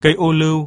cây ô liu